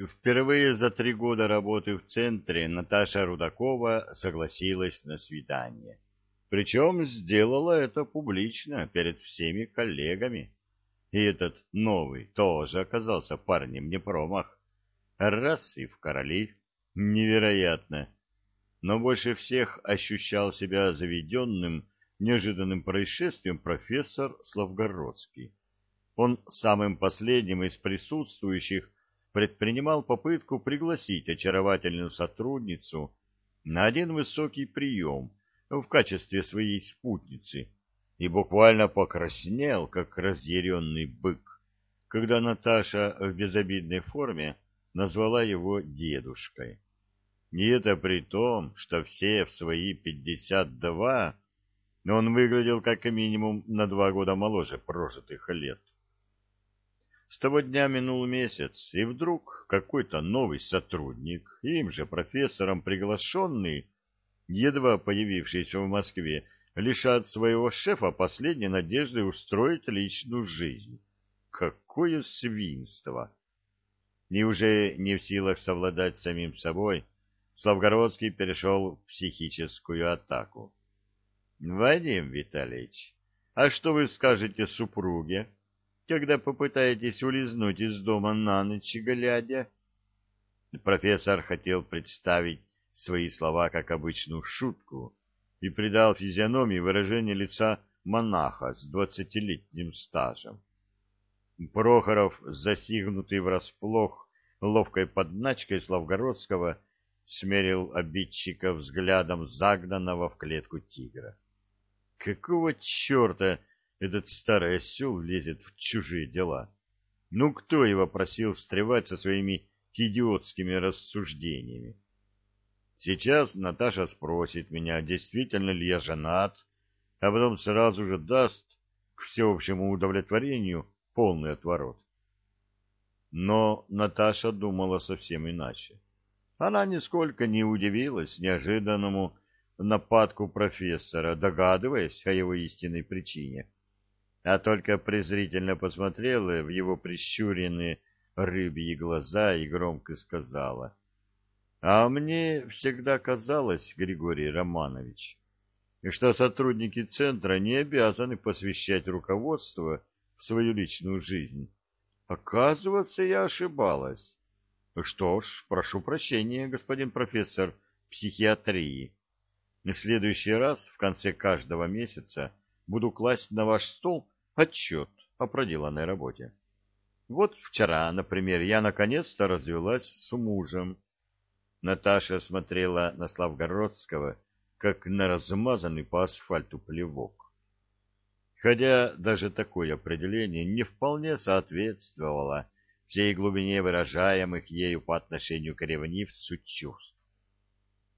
Впервые за три года работы в центре Наташа Рудакова согласилась на свидание. Причем сделала это публично, перед всеми коллегами. И этот новый тоже оказался парнем не промах. Раз и в короли. Невероятно. Но больше всех ощущал себя заведенным неожиданным происшествием профессор Славгородский. Он самым последним из присутствующих предпринимал попытку пригласить очаровательную сотрудницу на один высокий прием в качестве своей спутницы и буквально покраснел, как разъяренный бык, когда Наташа в безобидной форме назвала его дедушкой. И это при том, что все в свои пятьдесят два, но он выглядел как минимум на два года моложе прожитых лет. С того дня минул месяц, и вдруг какой-то новый сотрудник, им же профессором приглашенный, едва появившийся в Москве, лишат своего шефа последней надежды устроить личную жизнь. Какое свинство! И уже не в силах совладать самим собой, Славгородский перешел в психическую атаку. — Вадим Витальевич, а что вы скажете супруге? — когда попытаетесь улизнуть из дома на ночь глядя. Профессор хотел представить свои слова как обычную шутку и придал физиономии выражение лица монаха с двадцатилетним стажем. Прохоров, засигнутый врасплох ловкой подначкой Славгородского, смерил обидчика взглядом загнанного в клетку тигра. Какого черта этот старый осел лезет в чужие дела. Ну, кто его просил встревать со своими идиотскими рассуждениями? Сейчас Наташа спросит меня, действительно ли я женат, а потом сразу же даст к всеобщему удовлетворению полный отворот. Но Наташа думала совсем иначе. Она нисколько не удивилась неожиданному нападку профессора, догадываясь о его истинной причине а только презрительно посмотрела в его прищуренные рыбьи глаза и громко сказала. — А мне всегда казалось, Григорий Романович, что сотрудники центра не обязаны посвящать руководство в свою личную жизнь. Оказывается, я ошибалась. Что ж, прошу прощения, господин профессор психиатрии. В следующий раз, в конце каждого месяца, буду класть на ваш стол отчет о проделанной работе. Вот вчера, например, я наконец-то развелась с мужем. Наташа смотрела на Славгородского, как на размазанный по асфальту плевок. Хотя даже такое определение не вполне соответствовало всей глубине выражаемых ею по отношению к ревнивцу чувств.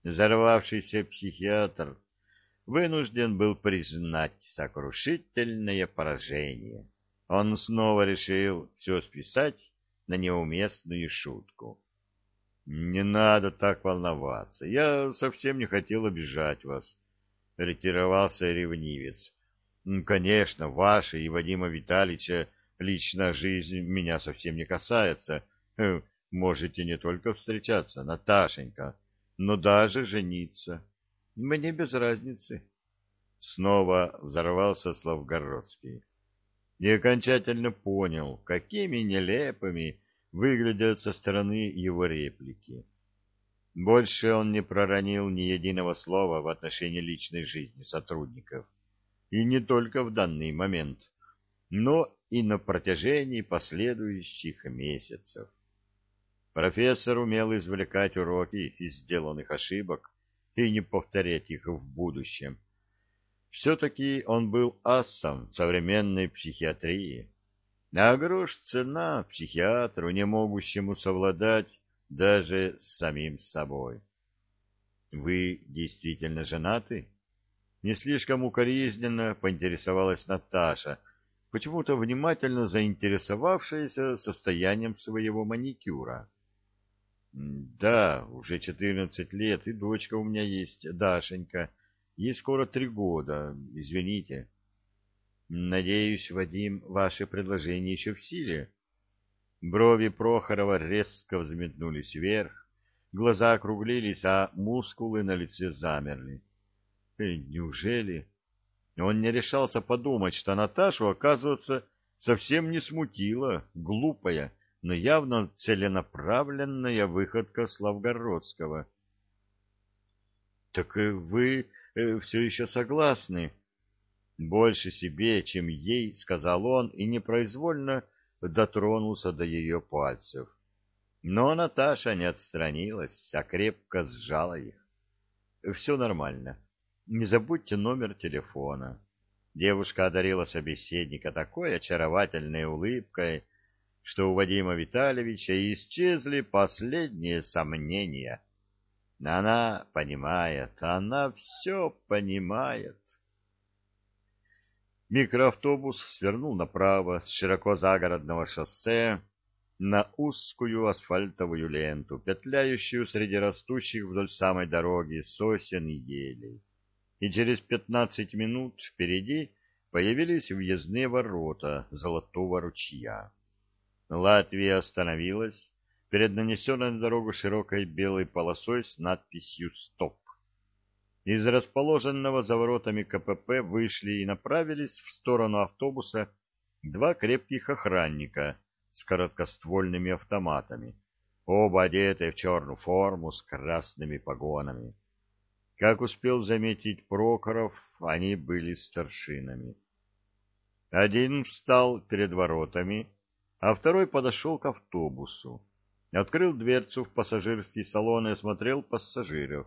Взорвавшийся психиатр вынужден был признать сокрушительное поражение. Он снова решил все списать на неуместную шутку. «Не надо так волноваться. Я совсем не хотел обижать вас», — ретировался ревнивец. «Конечно, ваша и Вадима Витальевича личная жизнь меня совсем не касается. Э, можете не только встречаться, Наташенька, но даже жениться. Мне без разницы. Снова взорвался Славгородский и окончательно понял, какими нелепыми выглядят со стороны его реплики. Больше он не проронил ни единого слова в отношении личной жизни сотрудников, и не только в данный момент, но и на протяжении последующих месяцев. Профессор умел извлекать уроки из сделанных ошибок и не повторять их в будущем. Все-таки он был асом современной психиатрии. А грош цена психиатру, не могущему совладать даже с самим собой. «Вы действительно женаты?» Не слишком укоризненно поинтересовалась Наташа, почему-то внимательно заинтересовавшаяся состоянием своего маникюра. Да, уже четырнадцать лет, и дочка у меня есть, Дашенька. Ей скоро три года, извините. Надеюсь, Вадим, ваше предложение еще в силе? Брови Прохорова резко взметнулись вверх, глаза округлились, а мускулы на лице замерли. Э, неужели? Он не решался подумать, что Наташу, оказывается, совсем не смутила глупая, но явно целенаправленная выходка Славгородского. — Так вы э, все еще согласны? Больше себе, чем ей, сказал он, и непроизвольно дотронулся до ее пальцев. Но Наташа не отстранилась, а крепко сжала их. — Все нормально. Не забудьте номер телефона. Девушка одарила собеседника такой очаровательной улыбкой, что у Вадима Витальевича исчезли последние сомнения. Она понимает, она все понимает. Микроавтобус свернул направо с широко загородного шоссе на узкую асфальтовую ленту, петляющую среди растущих вдоль самой дороги сосен и елей. И через пятнадцать минут впереди появились въездные ворота Золотого ручья. Латвия остановилась перед нанесенной на дорогу широкой белой полосой с надписью «Стоп». Из расположенного за воротами КПП вышли и направились в сторону автобуса два крепких охранника с короткоствольными автоматами, оба одетые в черную форму с красными погонами. Как успел заметить Прокоров, они были старшинами. Один встал перед воротами, а второй подошел к автобусу, открыл дверцу в пассажирский салон и осмотрел пассажиров.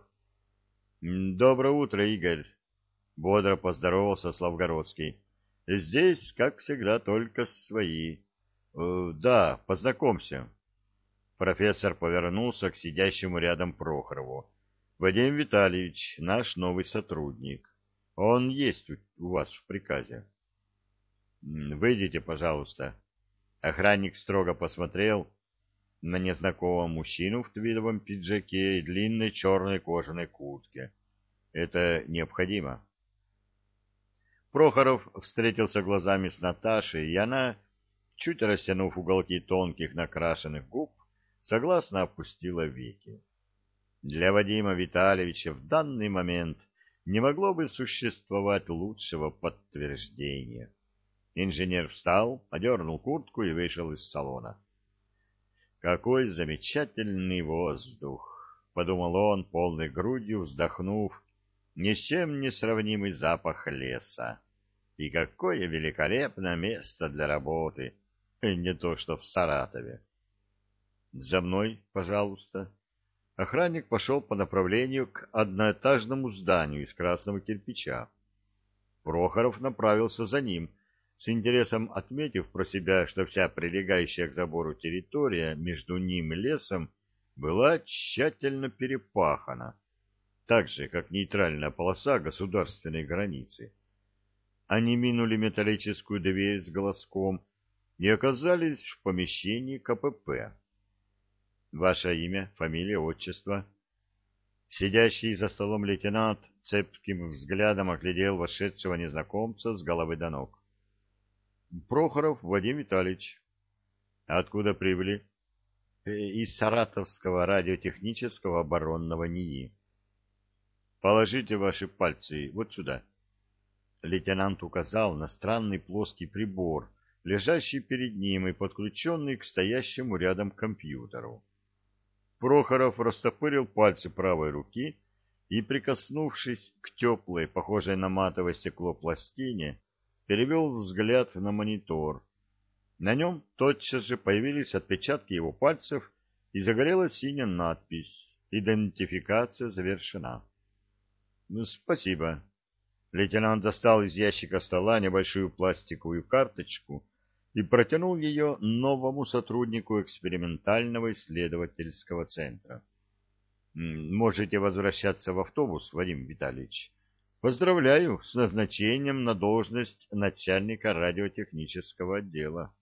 «Доброе утро, Игорь!» — бодро поздоровался Славгородский. «Здесь, как всегда, только свои. Э, да, познакомься». Профессор повернулся к сидящему рядом Прохорову. «Вадим Витальевич, наш новый сотрудник. Он есть у вас в приказе». «Выйдите, пожалуйста», Охранник строго посмотрел на незнакомого мужчину в твидовом пиджаке и длинной черной кожаной куртке. Это необходимо. Прохоров встретился глазами с Наташей, и она, чуть растянув уголки тонких накрашенных губ, согласно опустила веки. Для Вадима Витальевича в данный момент не могло бы существовать лучшего подтверждения. Инженер встал, одернул куртку и вышел из салона. «Какой замечательный воздух!» — подумал он, полной грудью вздохнув, ни с чем не сравнимый запах леса. И какое великолепное место для работы, не то что в Саратове. «За мной, пожалуйста». Охранник пошел по направлению к одноэтажному зданию из красного кирпича. Прохоров направился за ним — с интересом отметив про себя, что вся прилегающая к забору территория между ним и лесом была тщательно перепахана, так же, как нейтральная полоса государственной границы. Они минули металлическую дверь с голоском и оказались в помещении КПП. Ваше имя, фамилия, отчество? Сидящий за столом лейтенант цепким взглядом оглядел вошедшего незнакомца с головы до ног. Прохоров Вадим Витальевич. Откуда прибыли? Э, из Саратовского радиотехнического оборонного НИИ. Положите ваши пальцы вот сюда. Лейтенант указал на странный плоский прибор, лежащий перед ним и подключенный к стоящему рядом компьютеру. Прохоров растопырил пальцы правой руки и, прикоснувшись к теплой, похожей на матовое стекло пластине, перевел взгляд на монитор. На нем тотчас же появились отпечатки его пальцев и загорелась синяя надпись «Идентификация завершена». «Ну, «Спасибо». Лейтенант достал из ящика стола небольшую пластиковую карточку и протянул ее новому сотруднику экспериментального исследовательского центра. «Можете возвращаться в автобус, Вадим Витальевич». Поздравляю с назначением на должность начальника радиотехнического отдела.